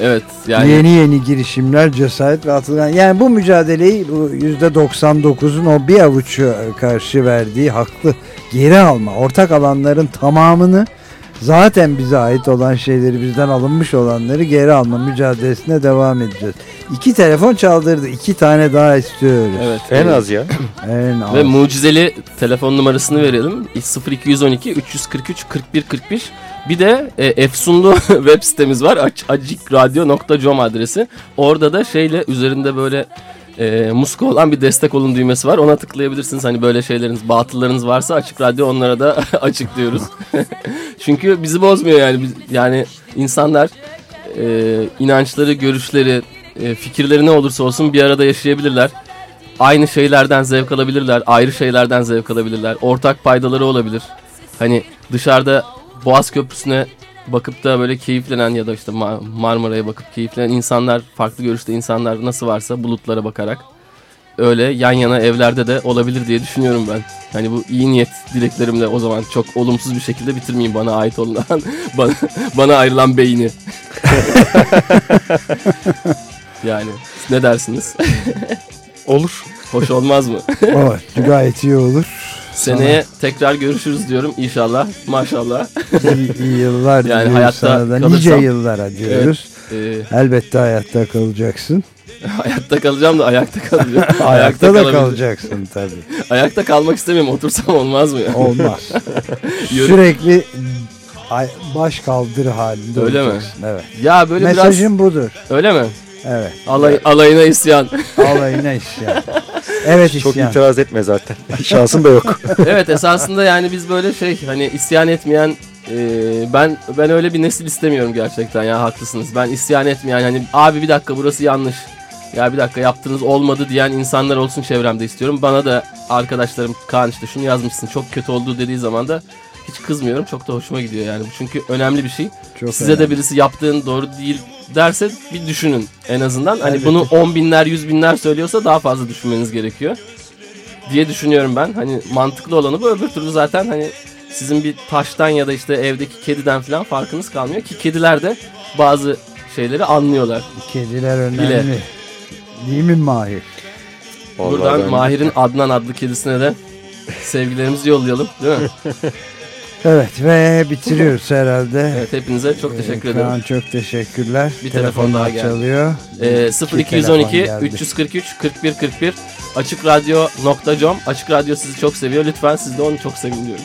evet yani Yeni yeni girişimler, cesaret ve atılgan. Yani bu mücadeleyi bu %99'un o bir avuçu karşı verdiği haklı geri alma. Ortak alanların tamamını zaten bize ait olan şeyleri bizden alınmış olanları geri alma mücadelesine devam edeceğiz. İki telefon çaldırdı. iki tane daha istiyoruz. Evet. En az ya. En az. Ve mucizeli telefon numarasını verelim. 0212 343 41 41. Bir de e, Efsunlu web sitemiz var. Acikradyo.com adresi. Orada da şeyle üzerinde böyle e, muska olan bir destek olun düğmesi var. Ona tıklayabilirsiniz. Hani böyle şeyleriniz, batıllarınız varsa Açık Radyo onlara da açık diyoruz. Çünkü bizi bozmuyor yani. Yani insanlar e, inançları, görüşleri, e, fikirleri ne olursa olsun bir arada yaşayabilirler. Aynı şeylerden zevk alabilirler, ayrı şeylerden zevk alabilirler. Ortak paydaları olabilir. Hani dışarıda Boğaz Köprüsü'ne bakıp da böyle keyiflenen ya da işte Ma- Marmara'ya bakıp keyiflenen insanlar, farklı görüşte insanlar nasıl varsa bulutlara bakarak öyle yan yana evlerde de olabilir diye düşünüyorum ben. Hani bu iyi niyet dileklerimle o zaman çok olumsuz bir şekilde bitirmeyeyim bana ait olan bana, bana ayrılan beyni. yani ne dersiniz? Olur. Hoş olmaz mı? Evet, gayet iyi olur. Seneye tekrar görüşürüz diyorum inşallah. Maşallah. İyi, iyi yıllar Yani hayatta sana da. kalırsam- Nice yıllara diyoruz. Evet, Elbette hayatta kalacaksın. hayatta kalacağım da ayakta kalacağım. Ayakta da kalabilirim. kalacaksın tabii. Ayakta kalmak istemiyorum. Otursam olmaz mı ya? Olmaz. Sürekli baş kaldırı halinde Öyle mi? olacaksın. Evet. Ya böyle Mesajın biraz... budur. Öyle mi? Evet. Alay, alayına isyan. Alayına isyan. Evet Çok isyan. itiraz etme zaten. Şansın da yok. evet esasında yani biz böyle şey hani isyan etmeyen e, ben ben öyle bir nesil istemiyorum gerçekten ya haklısınız. Ben isyan etmeyen hani abi bir dakika burası yanlış. Ya bir dakika yaptığınız olmadı diyen insanlar olsun çevremde istiyorum. Bana da arkadaşlarım Kaan işte şunu yazmışsın çok kötü oldu dediği zaman da hiç kızmıyorum. Çok da hoşuma gidiyor yani. Bu çünkü önemli bir şey. Çok Size de önemli. birisi yaptığın doğru değil derse bir düşünün en azından. Hani Elbette. bunu on binler yüz binler söylüyorsa daha fazla düşünmeniz gerekiyor diye düşünüyorum ben. Hani mantıklı olanı bu öbür türlü zaten hani sizin bir taştan ya da işte evdeki kediden falan farkınız kalmıyor ki kediler de bazı şeyleri anlıyorlar. Kediler önemli. Bile. Değil mi Mahir? Buradan ben- Mahir'in Adnan adlı kedisine de sevgilerimizi yollayalım değil mi? Evet ve bitiriyoruz herhalde. Evet hepinize çok teşekkür ederim. Kaan çok teşekkürler. Bir telefon daha geldi. çalıyor. Ee, İki 0212 telefon geldi. 343 41 41 açıkradyo.com Açık Radyo sizi çok seviyor. Lütfen siz de onu çok sevin diyorum.